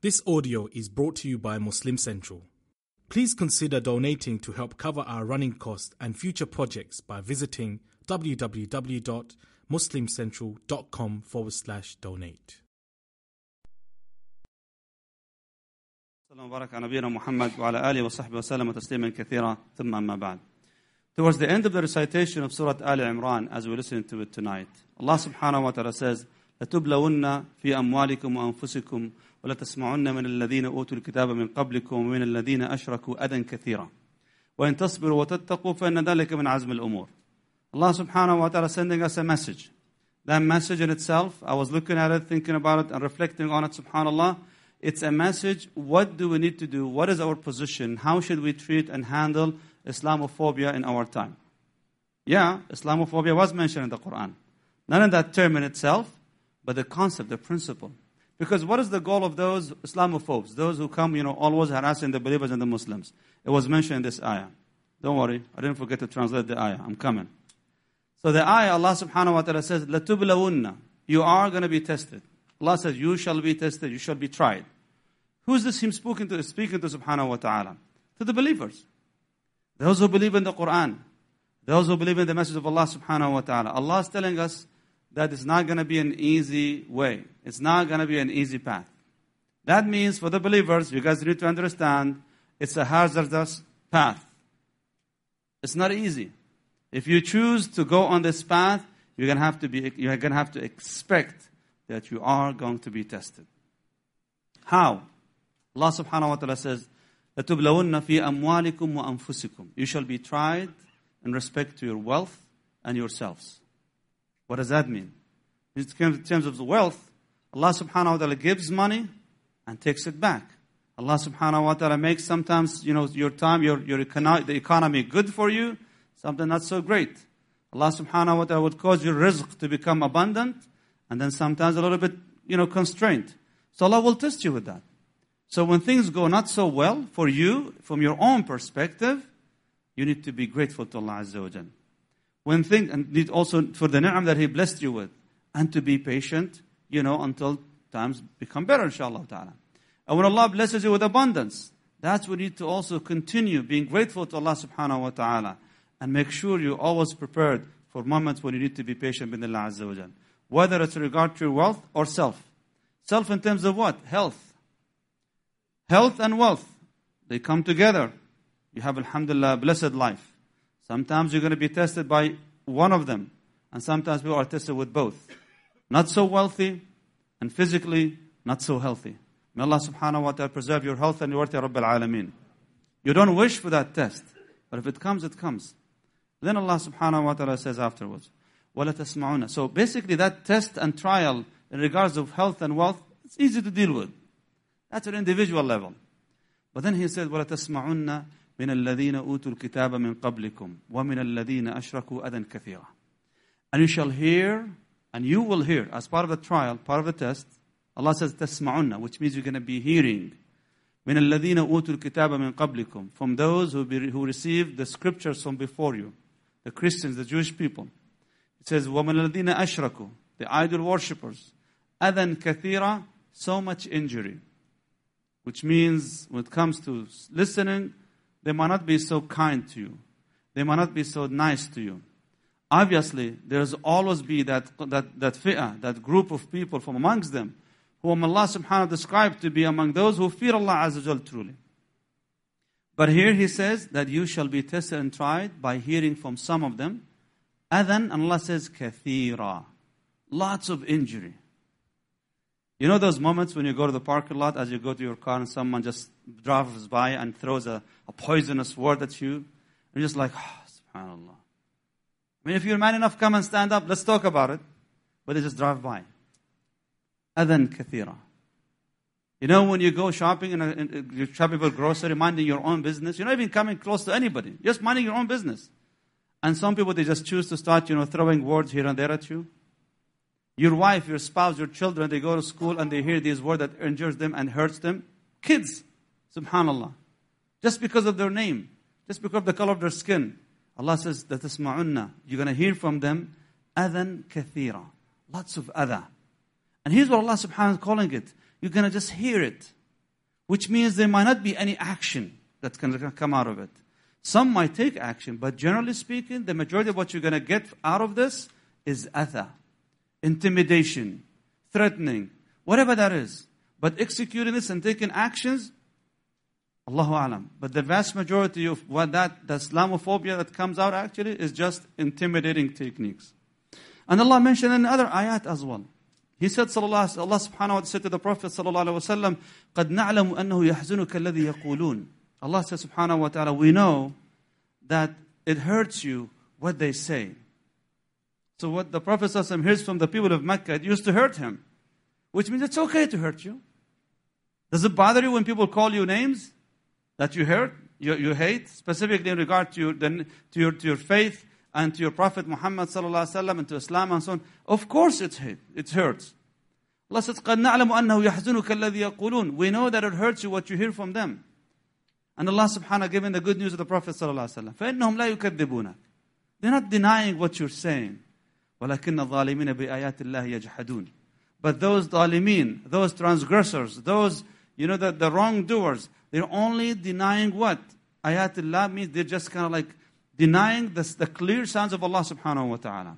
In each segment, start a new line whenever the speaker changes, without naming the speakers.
This audio is brought to you by Muslim Central. Please consider donating to help cover our running costs and future projects by visiting www.muslimcentral.com forward slash donate.
صلى الله وبارك على نبينا محمد وعلى آله وصحبه وسلم تسليما كثيرا ثم أما بعد Towards the end of the recitation of Surah Al Imran, as we listen to it tonight, Allah subhanahu wa ta'ala says, لتبلون في أموالكم وأنفسكم ولتسمعن من الذين أوتوا الكتاب من قبلكم ومن الذين أشركوا أذى كثيرا وإن تصبروا وتتقوا فإن ذلك من عزم الأمور Allah subhanahu wa ta'ala sending us a message. That message in itself, I was looking at it, thinking about it, and reflecting on it, subhanAllah. It's a message. What do we need to do? What is our position? How should we treat and handle Islamophobia in our time? Yeah, Islamophobia was mentioned in the Quran. Not in that term in itself, but the concept, the principle. Because what is the goal of those Islamophobes, those who come, you know, always harassing the believers and the Muslims? It was mentioned in this ayah. Don't worry, I didn't forget to translate the ayah. I'm coming. So the ayah, Allah subhanahu wa ta'ala says, لَتُبْلَوُنَّ You are going to be tested. Allah says, you shall be tested, you shall be tried. Who is this him speaking to, speaking to subhanahu wa ta'ala? To the believers. Those who believe in the Quran. Those who believe in the message of Allah subhanahu wa ta'ala. Allah is telling us that it's not going to be an easy way. It's not going to be an easy path. That means for the believers, you guys need to understand, it's a hazardous path. It's not easy. If you choose to go on this path, you're going to have to be, you're going to have to expect that you are going to be tested. How? Allah subhanahu wa ta'ala says, لَتُبْلَوُنَّ فِي أَمْوَالِكُمْ وَأَنفُسِكُمْ You shall be tried in respect to your wealth and yourselves. What does that mean? In terms of the wealth, Allah subhanahu wa ta'ala gives money and takes it back. Allah subhanahu wa ta'ala makes sometimes, you know, your time, your, your econo- the economy good for you, something not so great. Allah subhanahu wa ta'ala would cause your rizq to become abundant and then sometimes a little bit, you know, constrained. So Allah will test you with that. So when things go not so well for you, from your own perspective, you need to be grateful to Allah Azza wa Jalla when things, and need also for the ni'am that He blessed you with, and to be patient, you know, until times become better, inshallah ta'ala. And when Allah blesses you with abundance, that's when you need to also continue being grateful to Allah subhanahu wa ta'ala, and make sure you're always prepared for moments when you need to be patient with Allah Azza wa. Whether it's regard to your wealth or self. Self in terms of what? Health. Health and wealth. They come together. You have, alhamdulillah, blessed life. Sometimes you're going to be tested by one of them, and sometimes people are tested with both. Not so wealthy, and physically not so healthy. May Allah subhanahu wa ta'ala preserve your health and your worth, Ya Rabbil Alameen. You don't wish for that test, but if it comes, it comes. Then Allah subhanahu wa ta'ala says afterwards, وَلَا تَسْمَعُونَ So basically that test and trial in regards of health and wealth, it's easy to deal with. That's an individual level. But then he said, وَلَا تَسْمَعُونَ من الذين أوتوا الكتاب من قبلكم ومن الذين أشركوا أذى كثيرا. And you shall hear, and you will hear, as part of the trial, part of the test, Allah says تسمعون, which means you're going to be hearing. من الذين أوتوا الكتاب من قبلكم, from those who, be, who received the scriptures from before you, the Christians, the Jewish people. It says ومن الذين أشركوا, the idol worshippers, أذى كثيرا, so much injury. Which means when it comes to listening, they might not be so kind to you. They might not be so nice to you. Obviously, there's always be that, that, that fi'ah, that group of people from amongst them, whom Allah subhanahu wa ta'ala described to be among those who fear Allah Azza wa truly. But here he says that you shall be tested and tried by hearing from some of them. And then Allah says, kathira. Lots of injury. You know those moments when you go to the parking lot as you go to your car and someone just drives by and throws a, a poisonous word at you? You're just like, oh, subhanAllah. I mean, if you're man enough, come and stand up, let's talk about it. But they just drive by. Adhan kathira. You know, when you go shopping and uh, in, uh, you're shopping for grocery, minding your own business, you're not even coming close to anybody. Just minding your own business. And some people, they just choose to start, you know, throwing words here and there at you. Your wife, your spouse, your children, they go to school and they hear these words that injures them and hurts them. Kids, subhanallah. Just because of their name, just because of the color of their skin. Allah says, that tasma'unna. You're going to hear from them, adhan kathira. Lots of adha. And here's what Allah subhanahu wa ta'ala is calling it. You're going to just hear it. which means there might not be any action that can come out of it. Some might take action, but generally speaking, the majority of what you're going to get out of this is atha, intimidation, threatening, whatever that is. But executing this and taking actions, Allahu Alam. But the vast majority of what that, the Islamophobia that comes out actually is just intimidating techniques. And Allah mentioned in other ayat as well. He said, sallallahu, Allah subhanahu wa ta'ala said to the Prophet sallallahu alayhi wa sallam, قَدْ نَعْلَمُ أَنَّهُ يَحْزُنُكَ الَّذِي يَقُولُونَ Allah says subhanahu wa ta'ala, we know that it hurts you what they say. So what the Prophet hears from the people of Mecca, it used to hurt him. Which means it's okay to hurt you. Does it bother you when people call you names that you hurt, you, you hate, specifically in regard to your, to, your, to your faith and to your Prophet Muhammad sallallahu alaihi wasallam and to Islam and so on? Of course it's hate, it hurts. Allah says, قَدْ نَعْلَمُ أَنَّهُ يَحْزُنُكَ الَّذِي يَقُولُونَ We know that it hurts you what you hear from them. And Allah subhanahu giving the good news of the Prophet sallallahu alaihi wasallam. فَإِنَّهُمْ لَا يُكَذِّبُونَك They're not denying what you're saying. وَلَكِنَّ الظَّالِمِينَ بِآيَاتِ اللَّهِ يَجْحَدُونَ But those dhalimin, those transgressors, those, you know, the, the wrongdoers, they're only denying what? Ayatullah means they're just kind of like denying the, the clear signs of Allah subhanahu wa ta'ala.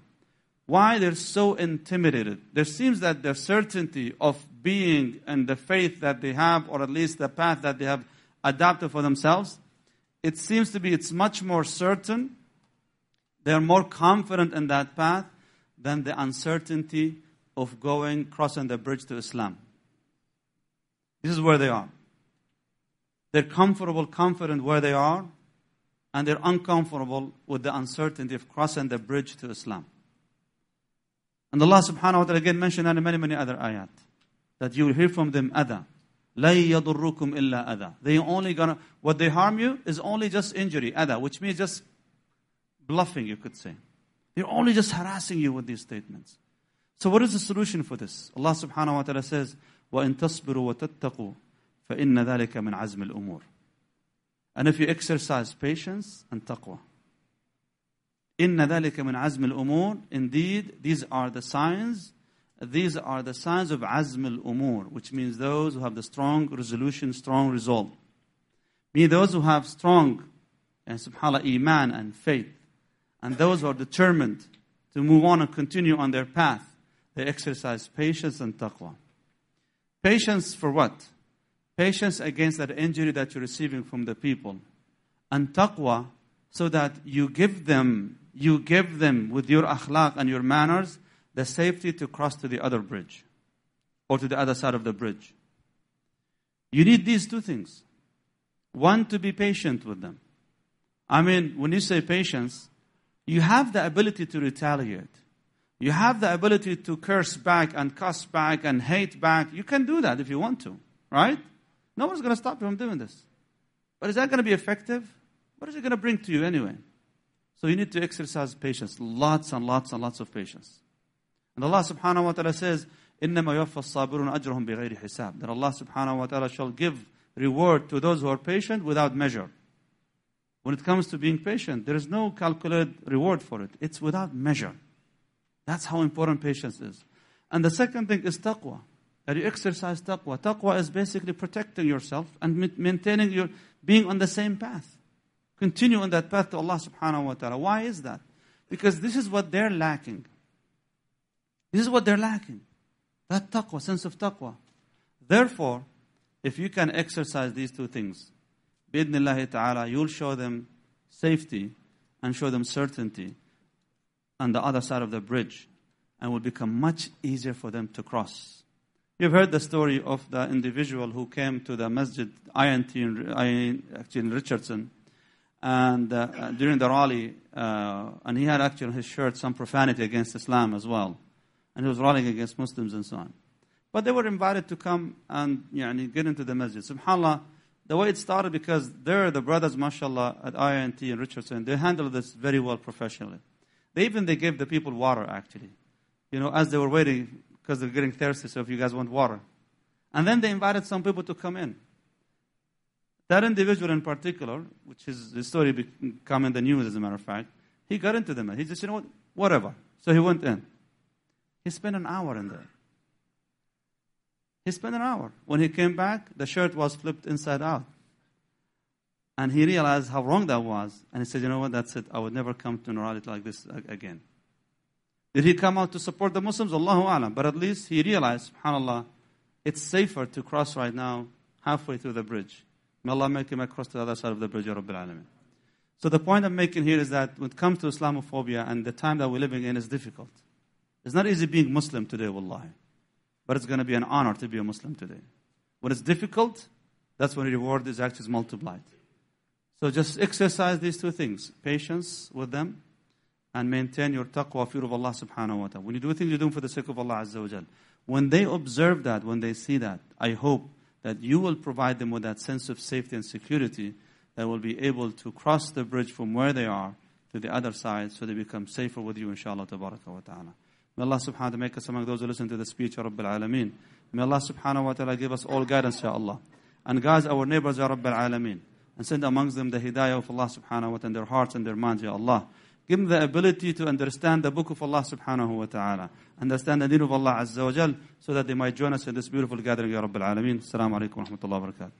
Why they're so intimidated? There seems that their certainty of being and the faith that they have, or at least the path that they have adopted for themselves, it seems to be it's much more certain. They're more confident in that path than the uncertainty of going crossing the bridge to Islam. This is where they are. They're comfortable, confident where they are, and they're uncomfortable with the uncertainty of crossing the bridge to Islam. And Allah subhanahu wa ta'ala again mentioned that in many, many other ayat. That you will hear from them other. لَن يَضُرُّكُمْ إِلَّا أَذَى They only gonna, what they harm you is only just injury, adha, which means just bluffing, you could say. They're only just harassing you with these statements. So what is the solution for this? Allah subhanahu wa ta'ala says, وَإِن تَصْبِرُوا وَتَتَّقُوا فَإِنَّ ذَلِكَ مِنْ عَزْمِ الْأُمُورِ And if you exercise patience and taqwa, إِنَّ ذَلِكَ مِنْ عَزْمِ الْأُمُورِ Indeed, these are the signs, these are the signs of عَزْمِ الْأُمُورِ, which means those who have the strong resolution, strong resolve. Meaning those who have strong, and subhanAllah, iman and faith, and those who are determined to move on and continue on their path, they exercise patience and taqwa. Patience for what? Patience against that injury that you're receiving from the people. And taqwa, so that you give them, you give them with your akhlaq and your manners, the safety to cross to the other bridge or to the other side of the bridge. You need these two things. One, to be patient with them. I mean, when you say patience, you have the ability to retaliate. You have the ability to curse back and cuss back and hate back. You can do that if you want to, right? No one's going to stop you from doing this. But is that going to be effective? What is it going to bring to you anyway? So you need to exercise patience, lots and lots and lots of patience. And Allah subhanahu wa ta'ala says, إِنَّمَا يُوَفَّى الصَّابِرُونَ أَجْرُهُم بِغَيْرِ حِسَابٍ That Allah subhanahu wa ta'ala shall give reward to those who are patient without measure. When it comes to being patient, there is no calculated reward for it. It's without measure. That's how important patience is. And the second thing is taqwa that you exercise taqwa. Taqwa is basically protecting yourself and maintaining your being on the same path. Continue on that path to Allah subhanahu wa ta'ala. Why is that? Because this is what they're lacking. This is what they're lacking. That taqwa, sense of taqwa. Therefore, if you can exercise these two things, bi'idnillahi ta'ala, you'll show them safety and show them certainty on the other side of the bridge and will become much easier for them to cross. You've heard the story of the individual who came to the masjid, in, actually in Richardson, and uh, during the rally, uh, and he had actually on his shirt some profanity against Islam as well. And he was rallying against Muslims and so on. But they were invited to come and you yani, get into the masjid. SubhanAllah, the way it started, because there, the brothers, mashallah, at INT in Richardson, they handled this very well professionally. They even they gave the people water, actually. You know, as they were waiting because they're getting thirsty, so if you guys want water. And then they invited some people to come in. That individual in particular, which is the story become in the news as a matter of fact, he got into the them. He just, you know what, whatever. So he went in. He spent an hour in there. He spent an hour. When he came back, the shirt was flipped inside out. And he realized how wrong that was. And he said, You know what? That's it. I would never come to Nurality like this again. Did he come out to support the Muslims? Allahu Alam. But at least he realized, subhanAllah, it's safer to cross right now halfway through the bridge. May Allah make him across to the other side of the bridge, Ya Rabbil. So the point I'm making here is that when it comes to Islamophobia and the time that we're living in is difficult. It's not easy being Muslim today, wallahi. But it's going to be an honor to be a Muslim today. When it's difficult, that's when reward is actually multiplied. So just exercise these two things patience with them and maintain your taqwa, fear of Allah subhanahu wa ta'ala. When you do things, you're doing for the sake of Allah Azza wa Jal. When they observe that, when they see that, I hope that you will provide them with that sense of safety and security that will be able to cross the bridge from where they are to the other side so they become safer with you, inshallah, tabaraka wa ta'ala. May Allah subhanahu wa ta'ala make us among those who listen to the speech, Ya Rabbil Alameen. May Allah subhanahu wa ta'ala give us all guidance, Ya Allah. And guide our neighbors, Ya Rabbil Alameen. And send amongst them the hidayah of Allah subhanahu wa ta'ala in their hearts and their minds, Ya Allah. Give them the ability to understand the book of Allah subhanahu wa ta'ala. Understand the need of Allah azza wa jal so that they might join us in this beautiful gathering, Ya Rabbil Alameen. Assalamu alaikum wa rahmatullahi wa barakatuh.